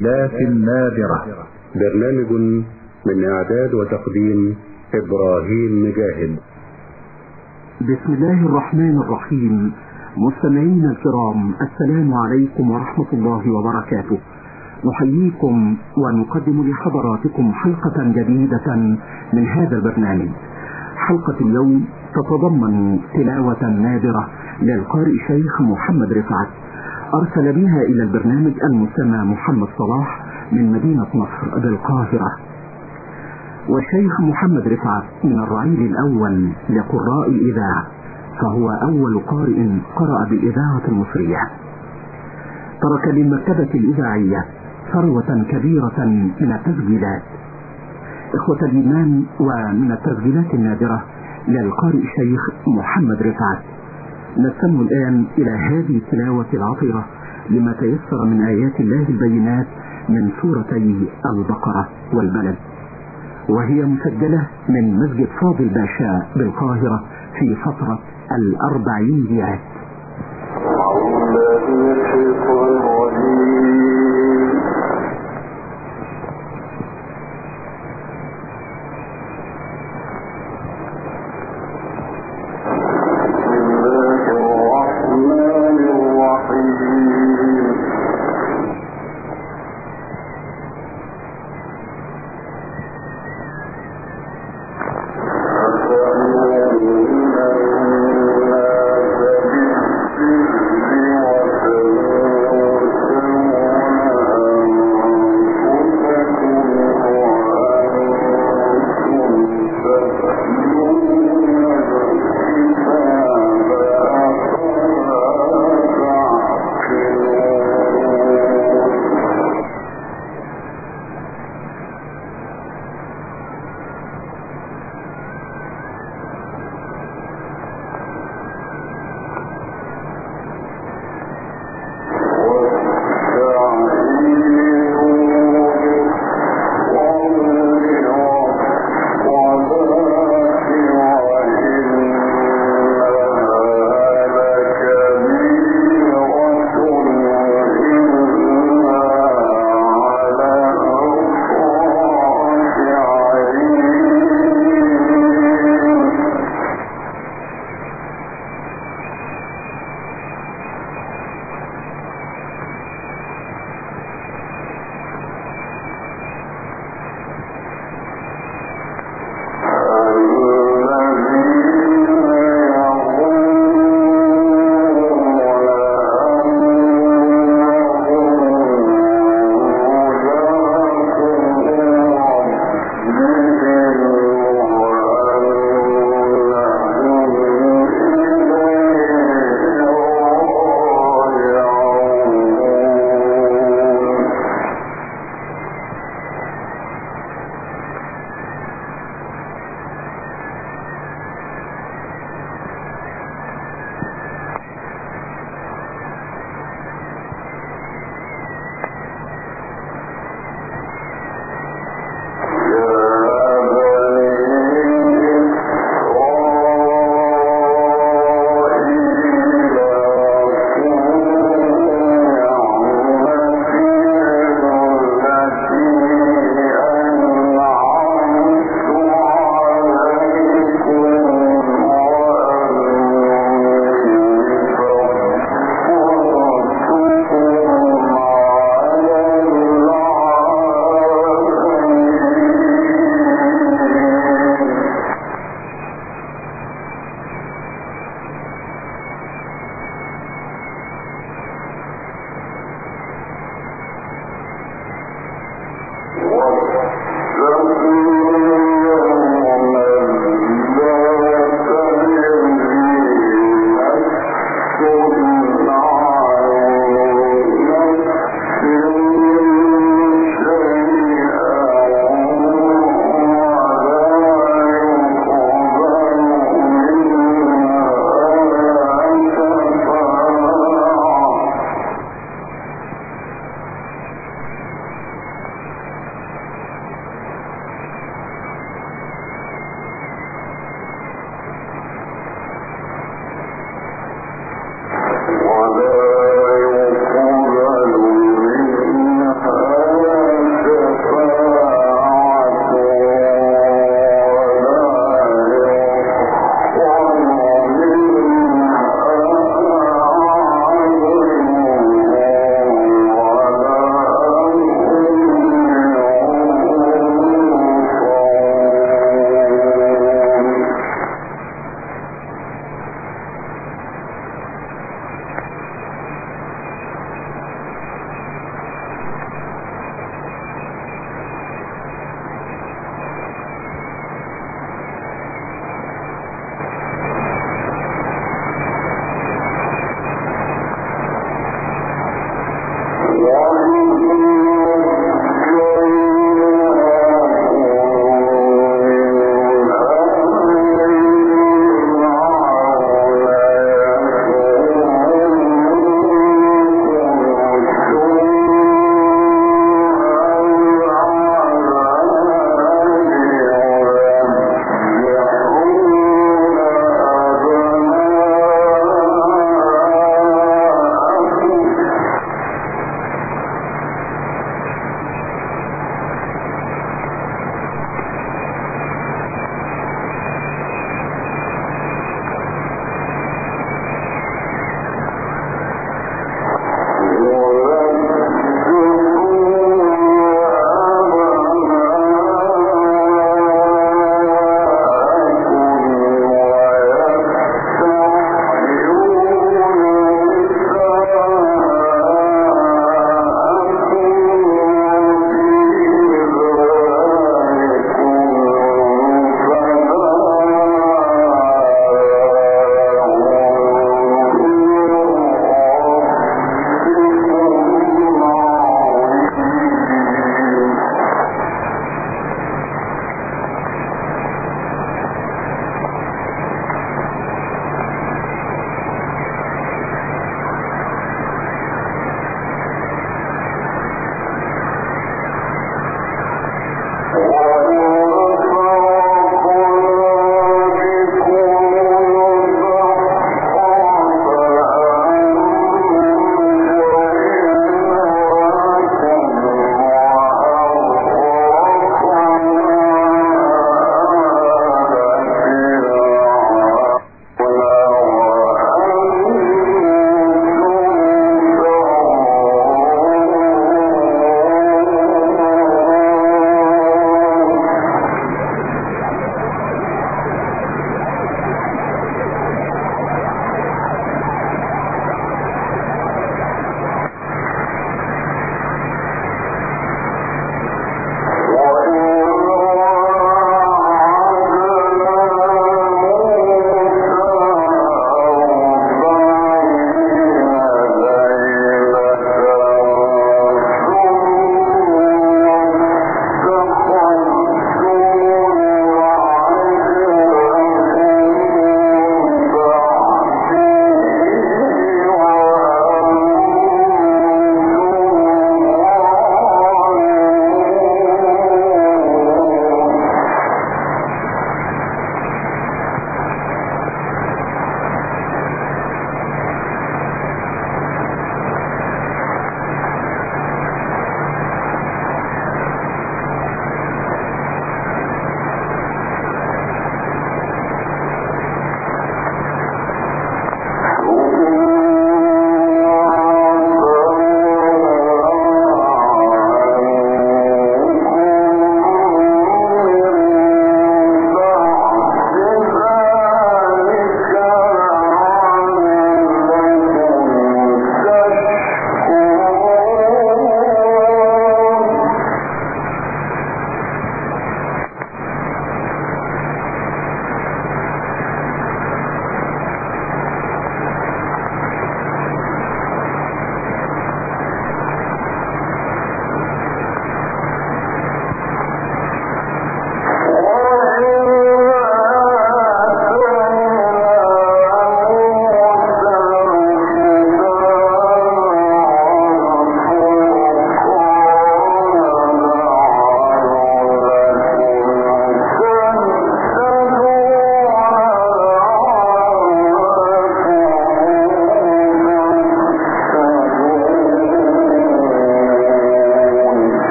لكن نادرة. برنامج من إعداد وتقديم إبراهيم مجاهد. بسم الله الرحمن الرحيم. مستمعينا الكرام السلام عليكم ورحمة الله وبركاته. نحييكم ونقدم لحضراتكم حلقة جديدة من هذا البرنامج. حلقة اليوم تتضمن تلاوة نادرة للقارئ شيخ محمد رفعت. أرسل بها إلى البرنامج المسمى محمد صلاح من مدينة مصر بالقاهرة والشيخ محمد رفعت من الرعيل الأول لقراء الإذاعة فهو أول قارئ قرأ بالإذاعة المصرية. ترك للمكتبة الإذاعية ثروة كبيرة من التسجيلات. إخوة الإيمان ومن التسجيلات النادرة للقارئ الشيخ محمد رفعت. نستمع الآن إلى هذه التلاوة العطرة لما تيسر من آيات الله البينات من سورتي البقرة والبلد وهي مسجلة من مسجد فاضل باشا بالقاهرة في فترة الأربعينيات Thank you.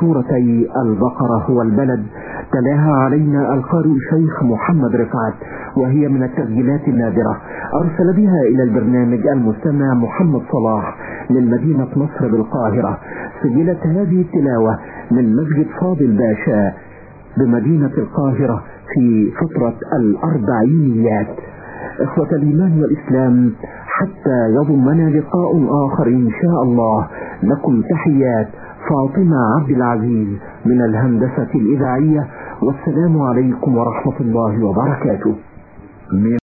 سورتي البقرة والبلد تلاها علينا القارئ الشيخ محمد رفعت وهي من التسجيلات النادرة. أرسل بها إلى البرنامج المستمع محمد صلاح من مدينة مصر بالقاهرة. سجلت هذه التلاوة من مسجد فاضل باشا بمدينة القاهرة في فترة الأربعينيات. إخوة الإيمان والإسلام حتى يضمنا لقاء آخر إن شاء الله. لكم تحيات. فاطمة عبد العزيز من الهندسة الإذاعية والسلام عليكم ورحمة الله وبركاته.